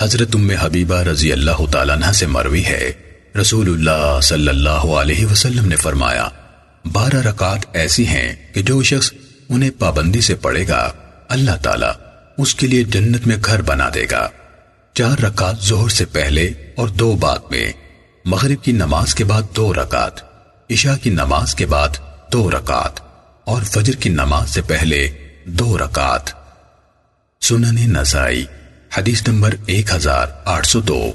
حضرت ام حبیبہ رضی اللہ تعالیٰ عنہ سے مروی ہے۔ رسول اللہ صلی اللہ علیہ وسلم نے فرمایا، بارہ رکعت ایسی ہیں کہ جو شخص انہیں پابندی سے پڑھے گا، اللہ تعالیٰ اس کے لیے جنت میں گھر بنا دے گا۔ چار رکعت زہر سے پہلے اور دو بعد میں، مغرب کی نماز کے بعد دو رکعت، عشاء کی نماز کے بعد دو رکعت اور فجر کی نماز سے پہلے دو رکعت۔ سنن نسائی حدیث نمبر ایک ہزار آٹھ سو دو۔